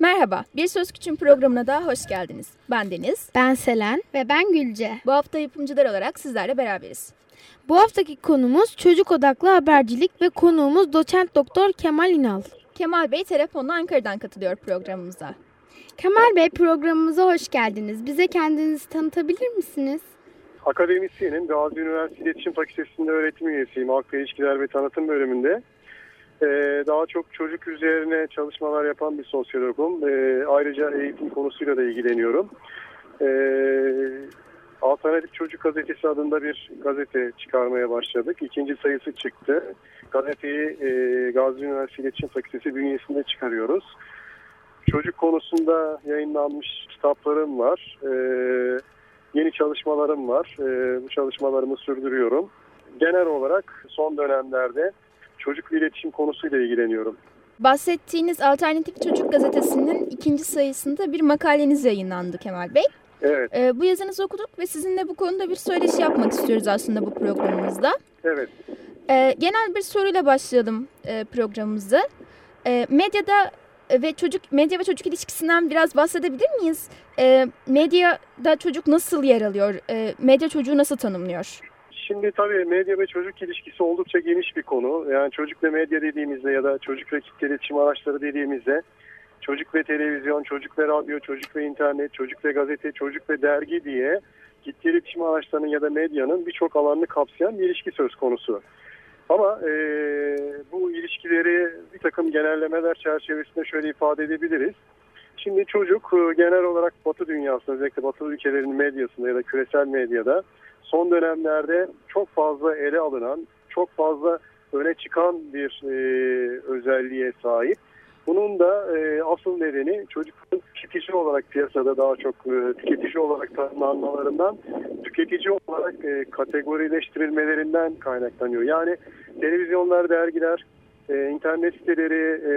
Merhaba, Bir Söz Küçüğün programına daha hoş geldiniz. Ben Deniz. Ben Selen. Ve ben Gülce. Bu hafta yapımcılar olarak sizlerle beraberiz. Bu haftaki konumuz çocuk odaklı habercilik ve konuğumuz doçent doktor Kemal İnal. Kemal Bey telefonla Ankara'dan katılıyor programımıza. Kemal Bey programımıza hoş geldiniz. Bize kendinizi tanıtabilir misiniz? Akademisyenim. Gazi Üniversitesi İletişim Fakültesi'nde öğretim üyesiyim. Halkla İlişkiler ve Tanıtım bölümünde. Ee, daha çok çocuk üzerine çalışmalar yapan bir sosyologum. Ee, ayrıca eğitim konusuyla da ilgileniyorum. Ee, Alternatif Çocuk Gazetesi adında bir gazete çıkarmaya başladık. İkinci sayısı çıktı. Gazeteyi e, Gazi Üniversitesi İletişim Fakültesi bünyesinde çıkarıyoruz. Çocuk konusunda yayınlanmış kitaplarım var. Yeni çalışmalarım var. Bu çalışmalarımı sürdürüyorum. Genel olarak son dönemlerde çocuk iletişim konusuyla ilgileniyorum. Bahsettiğiniz Alternatif Çocuk Gazetesi'nin ikinci sayısında bir makaleniz yayınlandı Kemal Bey. Evet. Ee, bu yazınızı okuduk ve sizinle bu konuda bir söyleşi yapmak istiyoruz aslında bu programımızda. Evet. Ee, genel bir soruyla başlayalım e, programımızı. E, medyada ve çocuk medya ve çocuk ilişkisinden biraz bahsedebilir miyiz? E, medyada çocuk nasıl yer alıyor? E, medya çocuğu nasıl tanımlıyor? Şimdi tabii medya ve çocuk ilişkisi oldukça geniş bir konu. Yani çocuk ve medya dediğimizde ya da çocuk ve kitle iletişim araçları dediğimizde çocuk ve televizyon, çocuk ve radyo, çocuk ve internet, çocuk ve gazete, çocuk ve dergi diye kitle iletişim araçlarının ya da medyanın birçok alanını kapsayan bir ilişki söz konusu. Ama e, bu ilişkileri bir takım genellemeler çerçevesinde şöyle ifade edebiliriz. Şimdi çocuk e, genel olarak Batı dünyasında özellikle Batı ülkelerinin medyasında ya da küresel medyada son dönemlerde çok fazla ele alınan, çok fazla öne çıkan bir e, özelliğe sahip. Bunun da e, asıl nedeni çocukların tüketici olarak piyasada daha çok e, tüketici olarak tanımlanmalarından tüketici olarak e, kategorileştirilmelerinden kaynaklanıyor. Yani televizyonlar, dergiler, e, internet siteleri, e,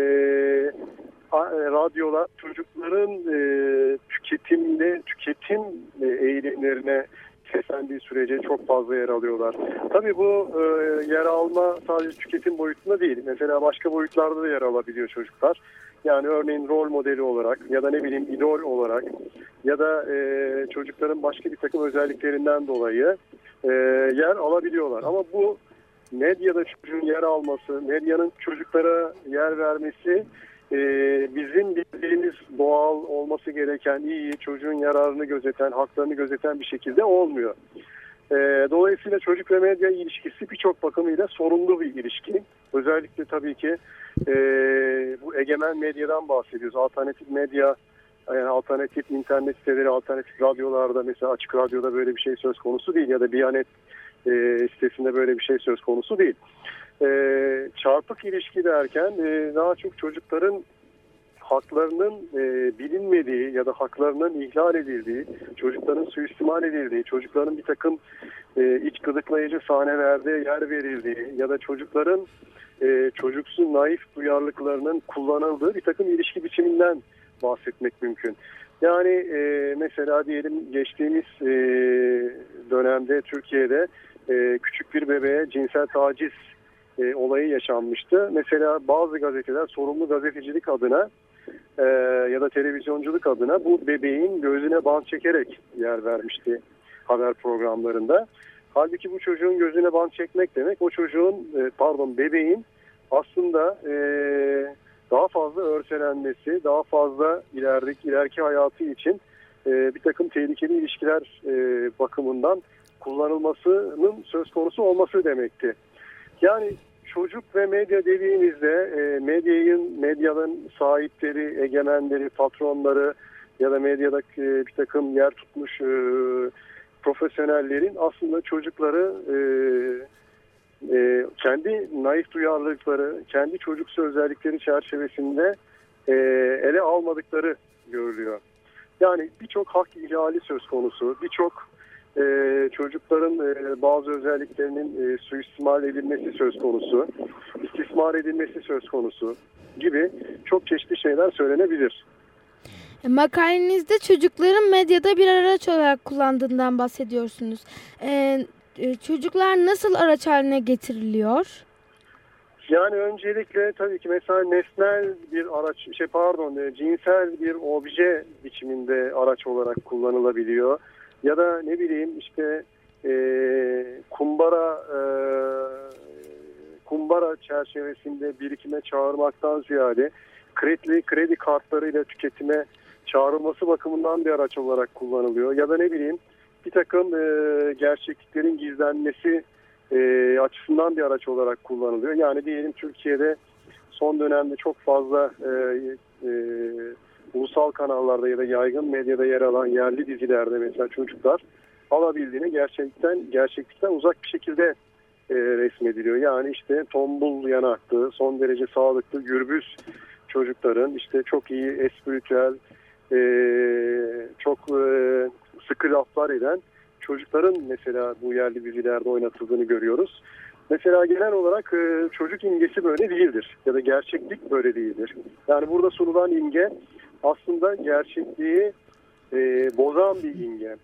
e, radyolar çocukların e, tüketimde tüketim e, eğilimlerine seslendiği sürece çok fazla yer alıyorlar. Tabii bu e, yer alma sadece tüketim boyutunda değil. Mesela başka boyutlarda da yer alabiliyor çocuklar. Yani örneğin rol modeli olarak ya da ne bileyim idol olarak ya da e, çocukların başka bir takım özelliklerinden dolayı e, yer alabiliyorlar. Ama bu medyada çocuğun yer alması, medyanın çocuklara yer vermesi e, bizim bildiğimiz doğal olması gereken iyi çocuğun yararını gözeten, haklarını gözeten bir şekilde olmuyor. E, dolayısıyla çocuk ve medya ilişkisi birçok bakımıyla sorunlu bir ilişki. Özellikle tabii ki e, bu egemen medyadan bahsediyoruz. Alternatif medya, yani alternatif internet siteleri, alternatif radyolarda mesela açık radyoda böyle bir şey söz konusu değil ya da Biyanet e, sitesinde böyle bir şey söz konusu değil. E, çarpık ilişki derken e, daha çok çocukların haklarının e, bilinmediği ya da haklarının ihlal edildiği, çocukların suistimal edildiği, çocukların bir takım e, iç gıdıklayıcı sahnelerde yer verildiği ya da çocukların e, çocuksu naif duyarlılıklarının kullanıldığı bir takım ilişki biçiminden bahsetmek mümkün. Yani e, mesela diyelim geçtiğimiz e, dönemde Türkiye'de e, küçük bir bebeğe cinsel taciz e, olayı yaşanmıştı. Mesela bazı gazeteler sorumlu gazetecilik adına e, ya da televizyonculuk adına bu bebeğin gözüne bant çekerek yer vermişti haber programlarında. Halbuki bu çocuğun gözüne bant çekmek demek o çocuğun e, pardon bebeğin aslında e, daha fazla örselenmesi, daha fazla ilerideki ileriki hayatı için e, bir takım tehlikeli ilişkiler e, bakımından kullanılmasının söz konusu olması demekti. Yani çocuk ve medya dediğimizde e, medyayın, medyanın sahipleri, egemenleri, patronları ya da medyada e, bir takım yer tutmuş e, profesyonellerin aslında çocukları e, e, kendi naif duyarlılıkları, kendi çocuksu özellikleri çerçevesinde e, ele almadıkları görülüyor. Yani birçok hak ihlali söz konusu, birçok e, çocukların e, bazı özelliklerinin e, suistimal edilmesi söz konusu, istismar edilmesi söz konusu gibi çok çeşitli şeyler söylenebilir. Makalenizde çocukların medyada bir araç olarak kullandığından bahsediyorsunuz. Ee, çocuklar nasıl araç haline getiriliyor? Yani öncelikle tabii ki mesela nesnel bir araç, şey pardon e, cinsel bir obje biçiminde araç olarak kullanılabiliyor. Ya da ne bileyim işte e, kumbara e, kumbara çerçevesinde birikime çağırmaktan ziyade kredi, kredi kartlarıyla tüketime çağrılması bakımından bir araç olarak kullanılıyor. Ya da ne bileyim bir takım e, gerçekliklerin gizlenmesi e, açısından bir araç olarak kullanılıyor. Yani diyelim Türkiye'de son dönemde çok fazla e, e, ulusal kanallarda ya da yaygın medyada yer alan yerli dizilerde mesela çocuklar alabildiğini gerçekten gerçeklikten uzak bir şekilde e, resmediliyor. Yani işte tombul yanaklı, son derece sağlıklı, gürbüz çocukların işte çok iyi espritüel, e, çok e, sıkı laflar eden çocukların mesela bu yerli dizilerde oynatıldığını görüyoruz. Mesela genel olarak e, çocuk imgesi böyle değildir ya da gerçeklik böyle değildir. Yani burada sunulan imge aslında gerçekliği e, bozan bir imge.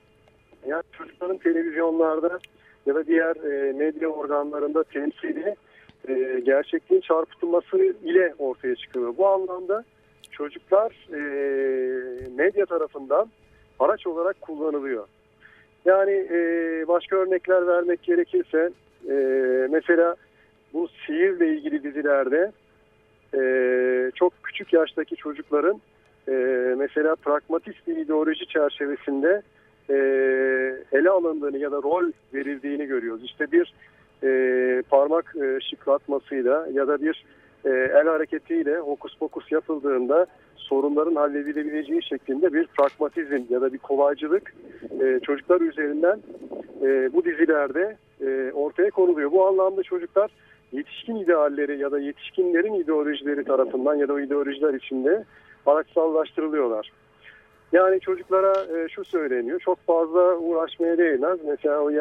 Yani çocukların televizyonlarda ya da diğer e, medya organlarında temsili e, gerçekliğin çarpıtılması ile ortaya çıkıyor. Bu anlamda çocuklar e, medya tarafından araç olarak kullanılıyor. Yani e, başka örnekler vermek gerekirse e, mesela bu sihirle ilgili dizilerde e, çok küçük yaştaki çocukların e, mesela pragmatist bir ideoloji çerçevesinde e, ele alındığını ya da rol verildiğini görüyoruz. İşte bir e, parmak e, şıklatmasıyla ya da bir e, el hareketiyle hokus pokus yapıldığında sorunların halledilebileceği şeklinde bir pragmatizm ya da bir kolaycılık e, çocuklar üzerinden e, bu dizilerde e, ortaya konuluyor. Bu anlamda çocuklar yetişkin idealleri ya da yetişkinlerin ideolojileri tarafından ya da o ideolojiler içinde araçsallaştırılıyorlar. Yani çocuklara e, şu söyleniyor, çok fazla uğraşmaya değmez. Mesela o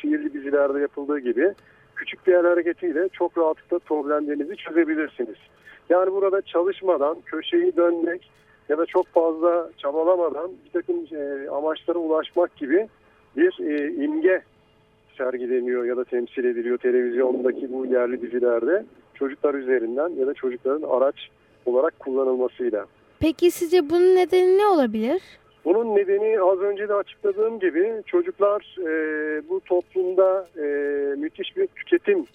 sihirli dizilerde yapıldığı gibi küçük bir el hareketiyle çok rahatlıkla problemlerinizi çözebilirsiniz. Yani burada çalışmadan, köşeyi dönmek ya da çok fazla çabalamadan bir takım e, amaçlara ulaşmak gibi bir e, imge sergileniyor ya da temsil ediliyor televizyondaki bu yerli dizilerde çocuklar üzerinden ya da çocukların araç olarak kullanılmasıyla. Peki sizce bunun nedeni ne olabilir? Bunun nedeni az önce de açıkladığım gibi çocuklar e, bu toplumda e, müthiş bir tüketim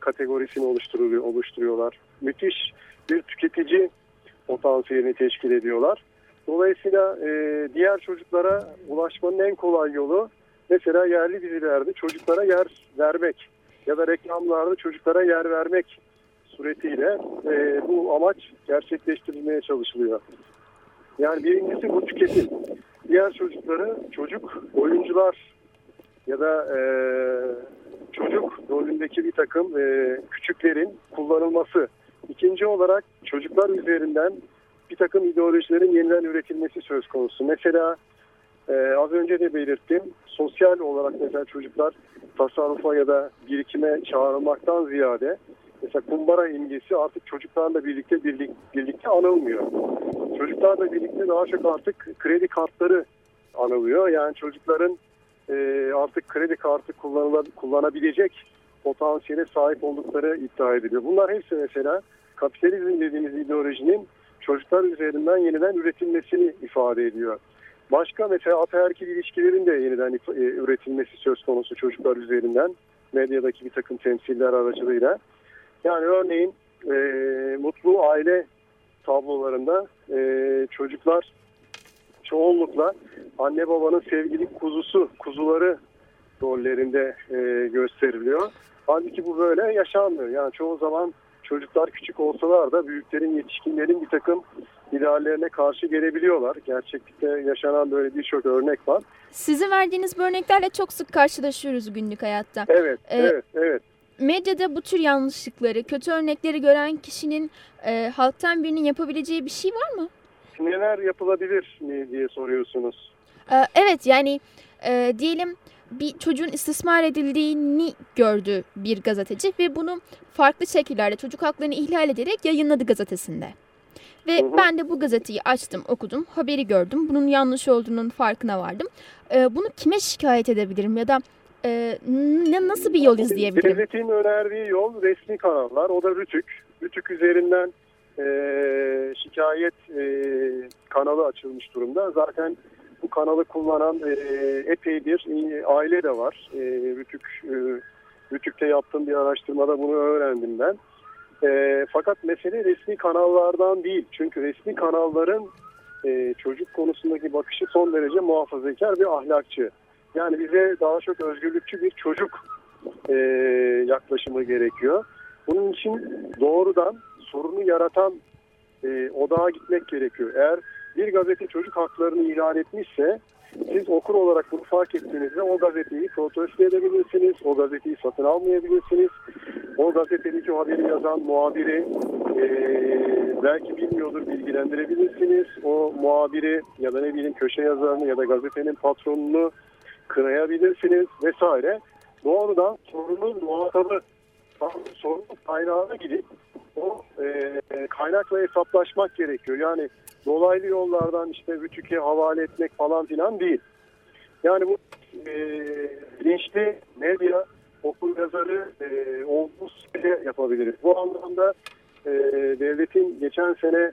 kategorisini oluşturuyor, oluşturuyorlar. Müthiş bir tüketici potansiyelini teşkil ediyorlar. Dolayısıyla e, diğer çocuklara ulaşmanın en kolay yolu mesela yerli dizilerde çocuklara yer vermek ya da reklamlarda çocuklara yer vermek suretiyle e, bu amaç gerçekleştirilmeye çalışılıyor. Yani birincisi bu tüketim. Diğer çocukları çocuk oyuncular ya da e, çocuk rolündeki bir takım e, küçüklerin kullanılması. İkinci olarak çocuklar üzerinden bir takım ideolojilerin yeniden üretilmesi söz konusu. Mesela e, az önce de belirttim. Sosyal olarak mesela çocuklar tasarrufa ya da birikime çağrılmaktan ziyade mesela kumbara imgesi artık çocuklarla birlikte birlik, birlikte anılmıyor. Çocuklarla birlikte daha çok artık kredi kartları anılıyor. Yani çocukların e, artık kredi kartı kullanabilecek potansiyele sahip oldukları iddia ediliyor. Bunlar hepsi mesela kapitalizm dediğimiz ideolojinin çocuklar üzerinden yeniden üretilmesini ifade ediyor. Başka mesela ataerkil ilişkilerin de yeniden e, üretilmesi söz konusu çocuklar üzerinden medyadaki bir takım temsiller aracılığıyla. Yani örneğin e, mutlu aile tablolarında e, çocuklar çoğunlukla anne babanın sevgili kuzusu, kuzuları rollerinde e, gösteriliyor. Halbuki bu böyle yaşanmıyor. Yani çoğu zaman çocuklar küçük olsalar da büyüklerin, yetişkinlerin bir takım ideallerine karşı gelebiliyorlar. Gerçeklikte yaşanan böyle birçok örnek var. Sizin verdiğiniz bu örneklerle çok sık karşılaşıyoruz günlük hayatta. Evet, ee, evet, evet. Medyada bu tür yanlışlıkları, kötü örnekleri gören kişinin e, halktan birinin yapabileceği bir şey var mı? Neler yapılabilir mi diye soruyorsunuz. Ee, evet yani e, diyelim bir çocuğun istismar edildiğini gördü bir gazeteci ve bunu farklı şekillerde çocuk haklarını ihlal ederek yayınladı gazetesinde. Ve hı hı. ben de bu gazeteyi açtım, okudum, haberi gördüm. Bunun yanlış olduğunun farkına vardım. Ee, bunu kime şikayet edebilirim ya da E, ne nasıl bir yol izleyebilirim? Devletin önerdiği yol resmi kanallar. O da Rütük. Rütük üzerinden e, şikayet e, kanalı açılmış durumda. Zaten bu kanalı kullanan e, epey bir e, aile de var. E, Rütük e, Rütük'te yaptığım bir araştırmada bunu öğrendim ben. E, fakat mesele resmi kanallardan değil. Çünkü resmi kanalların e, çocuk konusundaki bakışı son derece muhafazakar bir ahlakçı. Yani bize daha çok özgürlükçü bir çocuk e, yaklaşımı gerekiyor. Bunun için doğrudan sorunu yaratan e, odağa gitmek gerekiyor. Eğer bir gazete çocuk haklarını ilan etmişse siz okur olarak bunu fark ettiğinizde o gazeteyi protesto edebilirsiniz, o gazeteyi satın almayabilirsiniz. O gazetedeki haberi yazan muhabiri e, belki bilmiyordur bilgilendirebilirsiniz. O muhabiri ya da ne bileyim köşe yazarını ya da gazetenin patronunu kınayabilirsiniz vesaire. Doğrudan sorunun muhatabı, sorunun kaynağına gidip o e, kaynakla hesaplaşmak gerekiyor. Yani dolaylı yollardan işte Rütük'e havale etmek falan filan değil. Yani bu e, bilinçli medya okul yazarı e, olduğu sürece yapabiliriz. Bu anlamda e, devletin geçen sene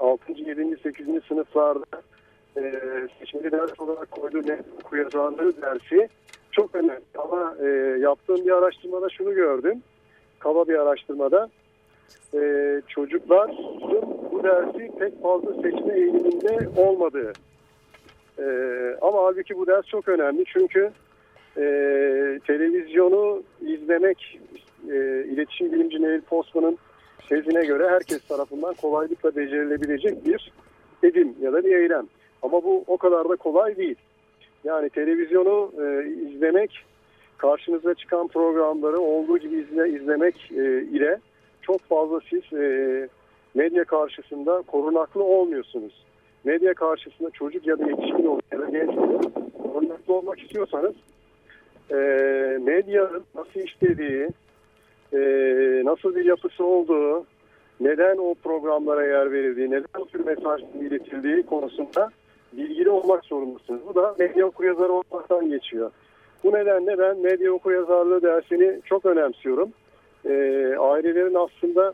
6. 7. 8. sınıflarda e, seçmeli ders olarak koyduğu ne okuyacağını dersi çok önemli. Ama e, yaptığım bir araştırmada şunu gördüm. Kaba bir araştırmada e, çocukların bu dersi pek fazla seçme eğiliminde olmadığı. E, ama halbuki bu ders çok önemli çünkü e, televizyonu izlemek e, iletişim bilimci Neil Postman'ın tezine göre herkes tarafından kolaylıkla becerilebilecek bir edim ya da bir eylem. Ama bu o kadar da kolay değil. Yani televizyonu e, izlemek, karşınıza çıkan programları olduğu gibi izle, izlemek e, ile çok fazla siz e, medya karşısında korunaklı olmuyorsunuz. Medya karşısında çocuk ya da yetişkin olun ya da genç olun, korunaklı olmak istiyorsanız e, medyanın nasıl işlediği, e, nasıl bir yapısı olduğu, neden o programlara yer verildiği, neden o tür mesaj iletildiği konusunda bilgili olmak zorundasınız. Bu da medya okuryazarı olmaktan geçiyor. Bu nedenle ben medya okuryazarlığı dersini çok önemsiyorum. E, ailelerin aslında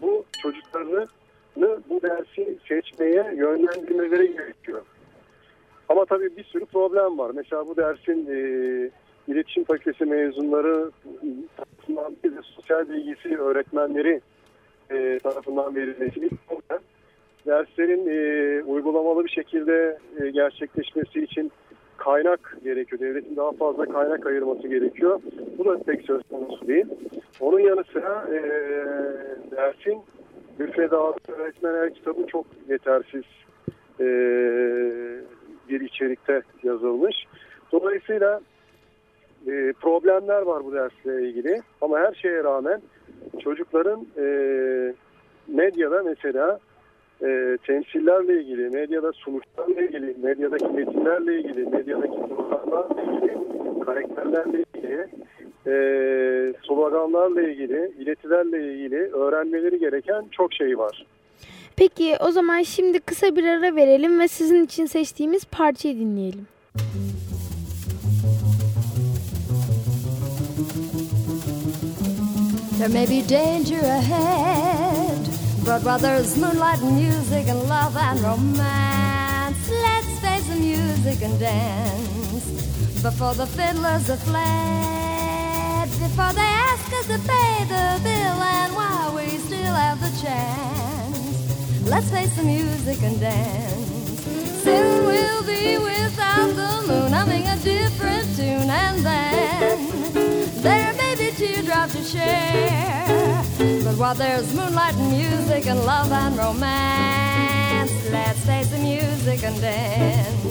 bu çocuklarını bu dersi seçmeye yönlendirmeleri gerekiyor. Ama tabii bir sürü problem var. Mesela bu dersin e, iletişim fakültesi mezunları tarafından bir de sosyal bilgisi öğretmenleri e, tarafından verilmesi bir problem derslerin e, uygulamalı bir şekilde e, gerçekleşmesi için kaynak gerekiyor. Devletin daha fazla kaynak ayırması gerekiyor. Bu da pek söz konusu değil. Onun yanı sıra e, dersin müfredatı öğretmenler kitabı çok yetersiz e, bir içerikte yazılmış. Dolayısıyla e, problemler var bu dersle ilgili. Ama her şeye rağmen çocukların e, medyada mesela e, temsillerle ilgili, medyada sunuşlarla ilgili, medyadaki metinlerle ilgili, medyadaki sloganlarla ilgili, karakterlerle ilgili, e, sloganlarla ilgili, iletilerle ilgili öğrenmeleri gereken çok şey var. Peki o zaman şimdi kısa bir ara verelim ve sizin için seçtiğimiz parçayı dinleyelim. There may be danger ahead But while there's moonlight and music and love and romance, let's face the music and dance. Before the fiddlers are fled, before they ask us to pay the bill, and while we still have the chance, let's face the music and dance. Soon we'll be without the moon, humming a different tune, and then there may be teardrops to share. But while there's moonlight and music and love and romance, let's taste the music and dance.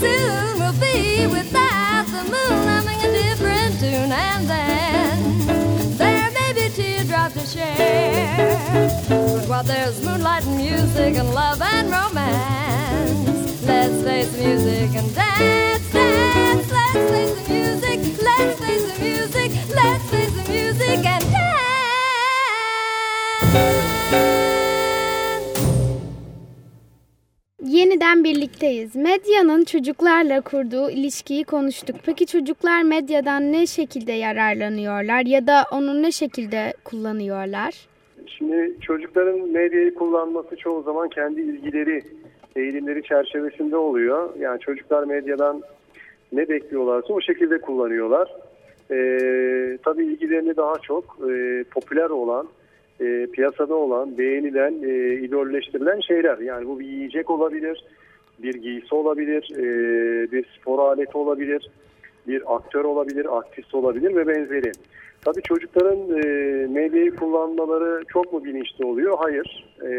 Soon we'll be without the moon, humming a different tune, and then there may be teardrops to share. But while there's moonlight and music and love and romance, let's face the music and dance, dance. Let's face the music, let's face the music, let's face the music and Yeniden birlikteyiz. Medyanın çocuklarla kurduğu ilişkiyi konuştuk. Peki çocuklar medyadan ne şekilde yararlanıyorlar ya da onu ne şekilde kullanıyorlar? Şimdi çocukların medyayı kullanması çoğu zaman kendi ilgileri, eğilimleri çerçevesinde oluyor. Yani çocuklar medyadan ne bekliyorlarsa o şekilde kullanıyorlar. Ee, tabii ilgilerini daha çok e, popüler olan, e, piyasada olan, beğenilen, e, idolleştirilen şeyler. Yani bu bir yiyecek olabilir, bir giysi olabilir, e, bir spor aleti olabilir, bir aktör olabilir, aktris olabilir ve benzeri. Tabii çocukların e, medyayı kullanmaları çok mu bilinçli oluyor? Hayır. E,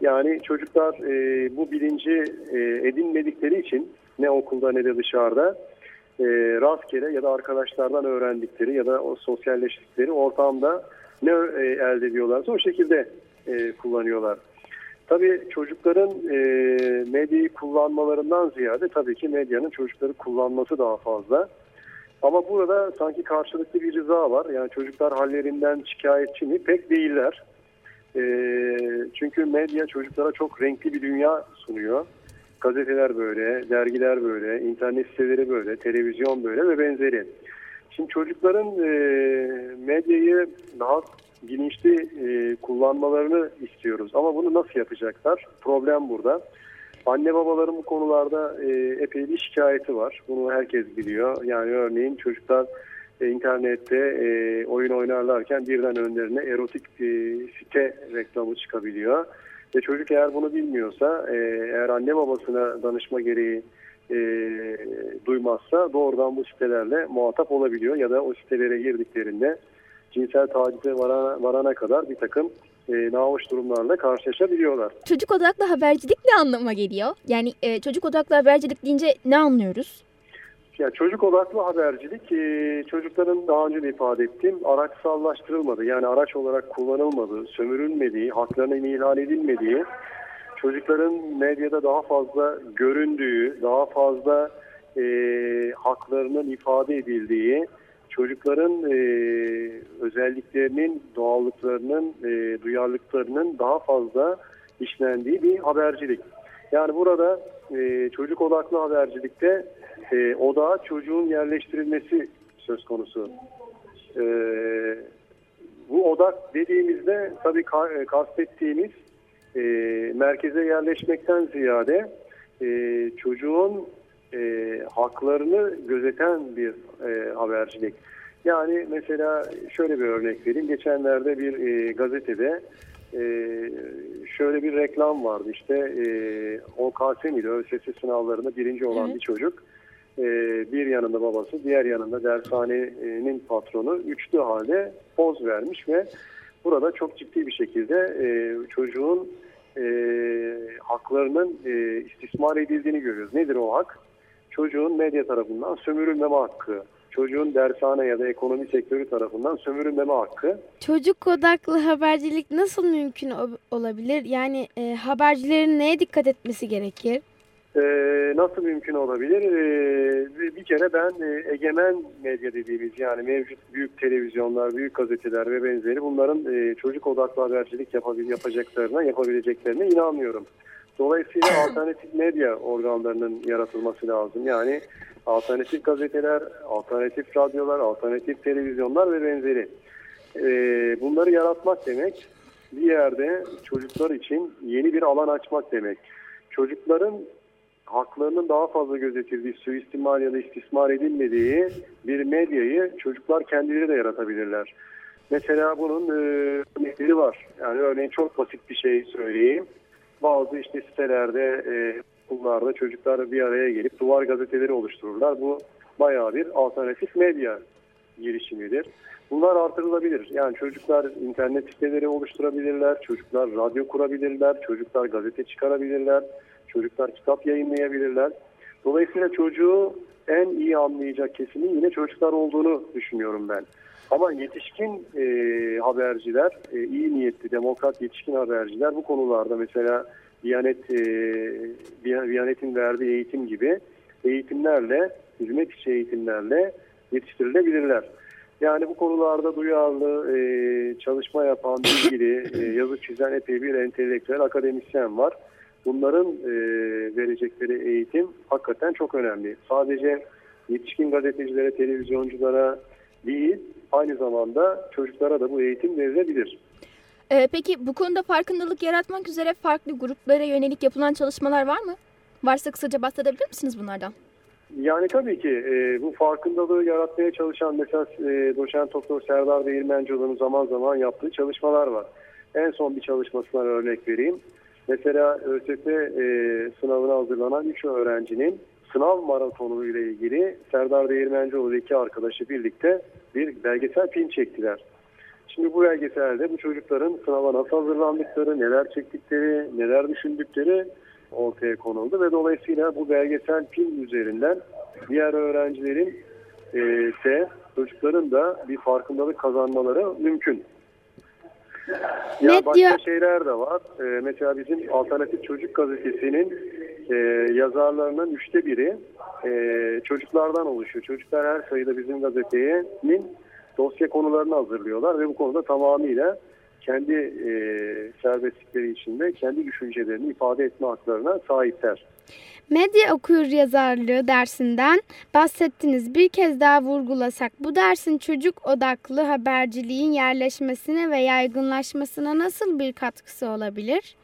yani çocuklar e, bu bilinci e, edinmedikleri için ne okulda ne de dışarıda e, rastgele ya da arkadaşlardan öğrendikleri ya da o sosyalleştikleri ortamda ne e, elde ediyorlarsa o şekilde e, kullanıyorlar. Tabii çocukların e, medyayı kullanmalarından ziyade tabii ki medyanın çocukları kullanması daha fazla. Ama burada sanki karşılıklı bir rıza var. Yani çocuklar hallerinden şikayetçi mi? Pek değiller. Çünkü medya çocuklara çok renkli bir dünya sunuyor. Gazeteler böyle, dergiler böyle, internet siteleri böyle, televizyon böyle ve benzeri. Şimdi çocukların e, medyayı daha bilinçli e, kullanmalarını istiyoruz. Ama bunu nasıl yapacaklar? Problem burada. Anne babaların bu konularda e, epey bir şikayeti var. Bunu herkes biliyor. Yani örneğin çocuklar e, internette e, oyun oynarlarken birden önlerine erotik e, site reklamı çıkabiliyor. Ve çocuk eğer bunu bilmiyorsa, e, eğer anne babasına danışma gereği e, duymazsa doğrudan bu sitelerle muhatap olabiliyor. Ya da o sitelere girdiklerinde cinsel tacize varana, varana kadar bir takım e, nahoş durumlarla karşılaşabiliyorlar. Çocuk odaklı habercilik ne anlama geliyor? Yani e, çocuk odaklı habercilik deyince ne anlıyoruz? Yani çocuk odaklı habercilik e, çocukların daha önce de ifade ettiğim araçsallaştırılmadı. Yani araç olarak kullanılmadığı, sömürülmediği, haklarının ihlal edilmediği, çocukların medyada daha fazla göründüğü, daha fazla e, haklarının ifade edildiği, çocukların e, özelliklerinin, doğallıklarının, e, duyarlılıklarının daha fazla işlendiği bir habercilik. Yani burada e, çocuk odaklı habercilikte e, odağa çocuğun yerleştirilmesi söz konusu. E, bu odak dediğimizde tabii e, kastettiğimiz e, merkeze yerleşmekten ziyade e, çocuğun e, haklarını gözeten bir e, habercilik. Yani mesela şöyle bir örnek vereyim. Geçenlerde bir e, gazetede e, şöyle bir reklam vardı. İşte e, OKS miydi? ÖSS sınavlarında birinci olan Evet. bir çocuk. E, bir yanında babası, diğer yanında dershanenin patronu üçlü halde poz vermiş ve burada çok ciddi bir şekilde e, çocuğun e, haklarının e, istismar edildiğini görüyoruz. Nedir o hak? Çocuğun medya tarafından sömürülmeme hakkı, çocuğun dershane ya da ekonomi sektörü tarafından sömürülmeme hakkı. Çocuk odaklı habercilik nasıl mümkün ol- olabilir? Yani e, habercilerin neye dikkat etmesi gerekir? Ee, nasıl mümkün olabilir? Ee, bir- bir kere ben e, egemen medya dediğimiz yani mevcut büyük televizyonlar, büyük gazeteler ve benzeri bunların e, çocuk odaklı habercilik yapabil yapacaklarına, yapabileceklerine inanmıyorum. Dolayısıyla alternatif medya organlarının yaratılması lazım. Yani alternatif gazeteler, alternatif radyolar, alternatif televizyonlar ve benzeri. Ee, bunları yaratmak demek bir yerde çocuklar için yeni bir alan açmak demek. Çocukların haklarının daha fazla gözetildiği, suistimal ya da istismar edilmediği bir medyayı çocuklar kendileri de yaratabilirler. Mesela bunun e, örnekleri var. Yani örneğin çok basit bir şey söyleyeyim. Bazı işte sitelerde, e, okullarda çocuklar bir araya gelip duvar gazeteleri oluştururlar. Bu bayağı bir alternatif medya girişimidir. Bunlar artırılabilir. Yani çocuklar internet siteleri oluşturabilirler, çocuklar radyo kurabilirler, çocuklar gazete çıkarabilirler, çocuklar kitap yayınlayabilirler. Dolayısıyla çocuğu en iyi anlayacak kesimin yine çocuklar olduğunu düşünüyorum ben. Ama yetişkin e, haberciler, e, iyi niyetli, demokrat yetişkin haberciler bu konularda mesela Diyanet, e, Diyanet'in verdiği eğitim gibi eğitimlerle, hizmet içi eğitimlerle yetiştirilebilirler. Yani bu konularda duyarlı, e, çalışma yapan, bilgili, e, yazı çizen epey bir entelektüel akademisyen var. Bunların e, verecekleri eğitim hakikaten çok önemli. Sadece yetişkin gazetecilere, televizyonculara değil, aynı zamanda çocuklara da bu eğitim verilebilir. Ee, peki bu konuda farkındalık yaratmak üzere farklı gruplara yönelik yapılan çalışmalar var mı? Varsa kısaca bahsedebilir misiniz bunlardan? Yani tabii ki e, bu farkındalığı yaratmaya çalışan mesela e, doçent doktor Serdar Değirmencioğlu'nun zaman zaman yaptığı çalışmalar var. En son bir çalışmasına örnek vereyim. Mesela ÖSS e, sınavına hazırlanan 3 öğrencinin sınav maratonu ile ilgili Serdar Değirmencioğlu ve iki arkadaşı birlikte bir belgesel film çektiler. Şimdi bu belgeselde bu çocukların sınava nasıl hazırlandıkları, neler çektikleri, neler düşündükleri ortaya konuldu ve dolayısıyla bu belgesel film üzerinden diğer öğrencilerin e, de çocukların da bir farkındalık kazanmaları mümkün. Ya Medya- başka şeyler de var. E, mesela bizim Alternatif Çocuk Gazetesi'nin e, yazarlarının üçte biri e, çocuklardan oluşuyor. Çocuklar her sayıda bizim gazetenin dosya konularını hazırlıyorlar ve bu konuda tamamıyla kendi e, serbestlikleri içinde kendi düşüncelerini ifade etme haklarına sahipler. Medya okur yazarlığı dersinden bahsettiniz. Bir kez daha vurgulasak bu dersin çocuk odaklı haberciliğin yerleşmesine ve yaygınlaşmasına nasıl bir katkısı olabilir?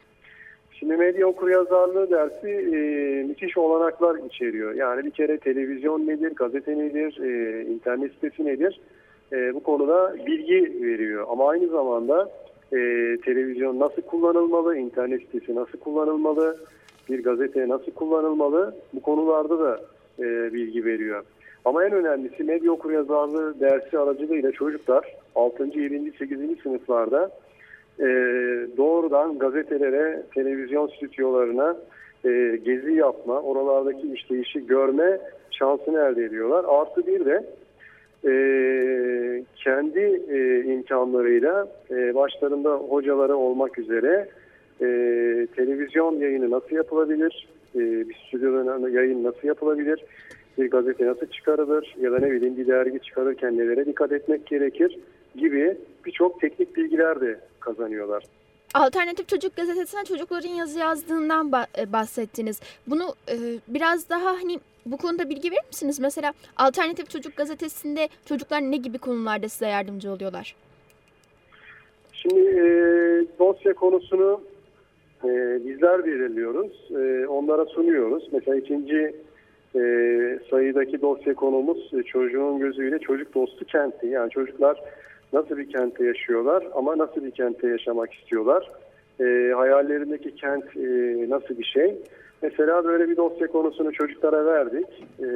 Şimdi medya okuryazarlığı dersi e, müthiş olanaklar içeriyor. Yani bir kere televizyon nedir, gazete nedir, e, internet sitesi nedir? E, bu konuda bilgi veriyor. Ama aynı zamanda e, televizyon nasıl kullanılmalı, internet sitesi nasıl kullanılmalı, bir gazete nasıl kullanılmalı bu konularda da e, bilgi veriyor. Ama en önemlisi medya okuryazarlığı dersi aracılığıyla çocuklar 6. 7. 8. sınıflarda e, doğrudan gazetelere, televizyon stüdyolarına e, gezi yapma, oralardaki işleyişi görme şansını elde ediyorlar. Artı bir de e, kendi e, imkanlarıyla e, başlarında hocaları olmak üzere e, televizyon yayını nasıl yapılabilir, e, bir stüdyoda yayın nasıl yapılabilir, bir gazete nasıl çıkarılır ya da ne bileyim bir dergi çıkarırken nelere dikkat etmek gerekir gibi birçok teknik bilgiler de kazanıyorlar. Alternatif Çocuk Gazetesi'ne çocukların yazı yazdığından e, bahsettiniz. Bunu e, biraz daha hani bu konuda bilgi verir misiniz? Mesela Alternatif Çocuk Gazetesi'nde çocuklar ne gibi konularda size yardımcı oluyorlar? Şimdi e, dosya konusunu e, bizler belirliyoruz. E, onlara sunuyoruz. Mesela ikinci e, sayıdaki dosya konumuz e, çocuğun gözüyle çocuk dostu kenti. Yani çocuklar nasıl bir kentte yaşıyorlar ama nasıl bir kentte yaşamak istiyorlar. E, hayallerindeki kent e, nasıl bir şey. Mesela böyle bir dosya konusunu çocuklara verdik e,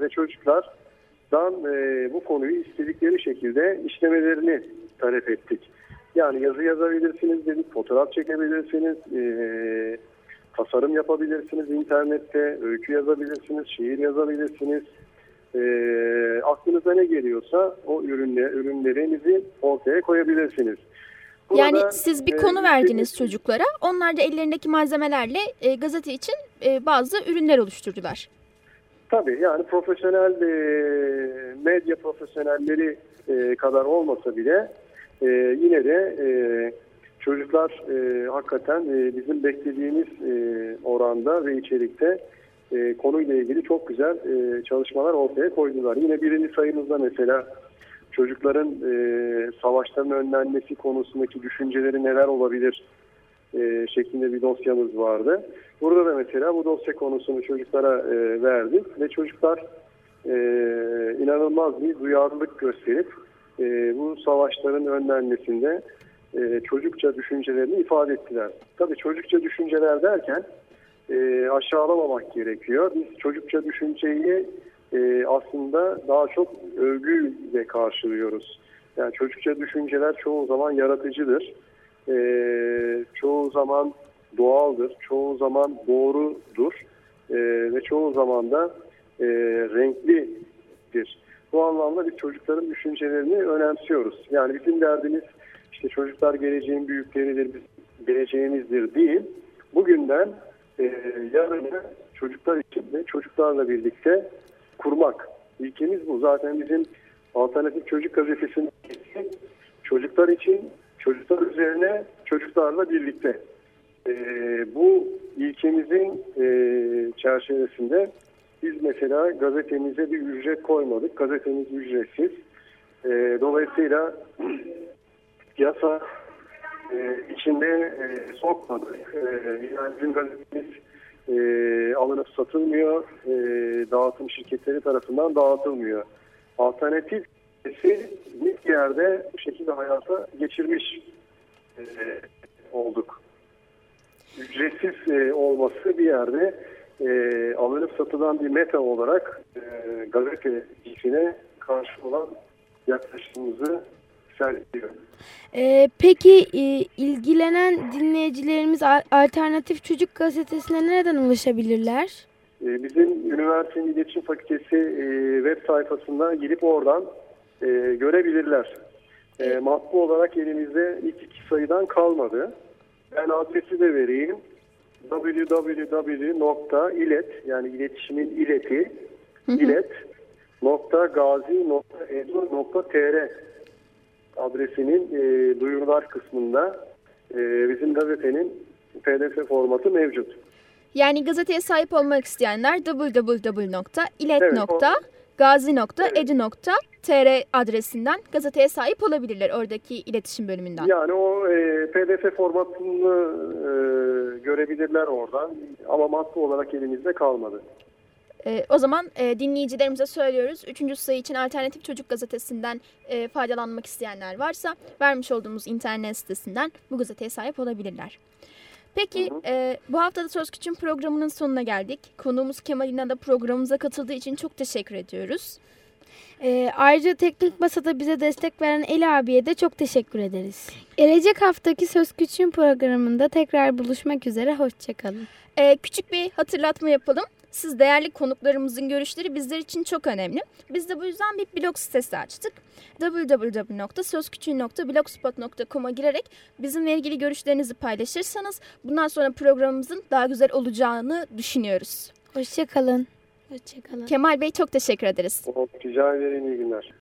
ve çocuklardan e, bu konuyu istedikleri şekilde işlemelerini talep ettik. Yani yazı yazabilirsiniz dedik, fotoğraf çekebilirsiniz, e, tasarım yapabilirsiniz internette, öykü yazabilirsiniz, şiir yazabilirsiniz. E, aklınıza ne geliyorsa o ürünle, ürünlerinizi ortaya koyabilirsiniz. Burada, yani siz bir e, konu verdiniz istediğiniz- çocuklara. Onlar da ellerindeki malzemelerle e, gazete için e, bazı ürünler oluşturdular. Tabii yani profesyonel e, medya profesyonelleri e, kadar olmasa bile e, yine de e, çocuklar e, hakikaten e, bizim beklediğimiz e, oranda ve içerikte e, konuyla ilgili çok güzel e, çalışmalar ortaya koydular. Yine birinci sayımızda mesela çocukların e, savaşların önlenmesi konusundaki düşünceleri neler olabilir e, şeklinde bir dosyamız vardı. Burada da mesela bu dosya konusunu çocuklara e, verdik ve çocuklar e, inanılmaz bir duyarlılık gösterip e, bu savaşların önlenmesinde e, çocukça düşüncelerini ifade ettiler. Tabii çocukça düşünceler derken e, aşağılamamak gerekiyor. Biz çocukça düşünceyi aslında daha çok övgüyle karşılıyoruz. Yani çocukça düşünceler çoğu zaman yaratıcıdır. Çoğu zaman doğaldır, çoğu zaman doğrudur ve çoğu zaman da e, renklidir. Bu anlamda biz çocukların düşüncelerini önemsiyoruz. Yani bizim derdimiz işte çocuklar geleceğin büyükleridir, geleceğimizdir değil. Bugünden e, yarını çocuklar için ve çocuklarla birlikte kurmak. İlkemiz bu. Zaten bizim Alternatif Çocuk Gazetesi'nin çocuklar için, çocuklar üzerine, çocuklarla birlikte. E, bu ilkemizin e, çerçevesinde biz mesela gazetemize bir ücret koymadık. Gazetemiz ücretsiz. E, dolayısıyla yasa e, içinde e, sokmadık. E, yani bizim gazetemiz e, alınıp satılmıyor. E, dağıtım şirketleri tarafından dağıtılmıyor. Alternatif bir yerde bu şekilde hayata geçirmiş e, olduk. Ücretsiz e, olması bir yerde e, alınıp satılan bir meta olarak e, gazeteciliğine karşı olan yaklaşımımızı sergiliyor. Ee, peki e, ilgilenen dinleyicilerimiz Al- Alternatif Çocuk Gazetesi'ne nereden ulaşabilirler? E, Bizim üniversitenin iletişim fakültesi e, web sayfasından girip oradan e, görebilirler. E, matbu olarak elimizde ilk iki sayıdan kalmadı. Ben adresi de vereyim. www.ilet yani iletişimin ileti ilet adresinin e, duyurular kısmında e, bizim gazetenin pdf formatı mevcut. Yani gazeteye sahip olmak isteyenler www.ilet.gazi.edu.tr adresinden gazeteye sahip olabilirler oradaki iletişim bölümünden. Yani o e, pdf formatını e, görebilirler oradan ama matbu olarak elimizde kalmadı. Ee, o zaman e, dinleyicilerimize söylüyoruz. Üçüncü sayı için Alternatif Çocuk Gazetesi'nden e, faydalanmak isteyenler varsa vermiş olduğumuz internet sitesinden bu gazeteye sahip olabilirler. Peki e, bu hafta da Söz Küçüğün programının sonuna geldik. Konuğumuz Kemal İnan da programımıza katıldığı için çok teşekkür ediyoruz. Ee, ayrıca Teknik Masa'da bize destek veren Eli abiye de çok teşekkür ederiz. Gelecek haftaki Söz Küçüğün programında tekrar buluşmak üzere. Hoşçakalın. E, küçük bir hatırlatma yapalım. Siz değerli konuklarımızın görüşleri bizler için çok önemli. Biz de bu yüzden bir blog sitesi açtık. www.sözküçüğün.blogspot.com'a girerek bizimle ilgili görüşlerinizi paylaşırsanız bundan sonra programımızın daha güzel olacağını düşünüyoruz. Hoşçakalın. Hoşçakalın. Kemal Bey çok teşekkür ederiz. Rica ederim iyi günler.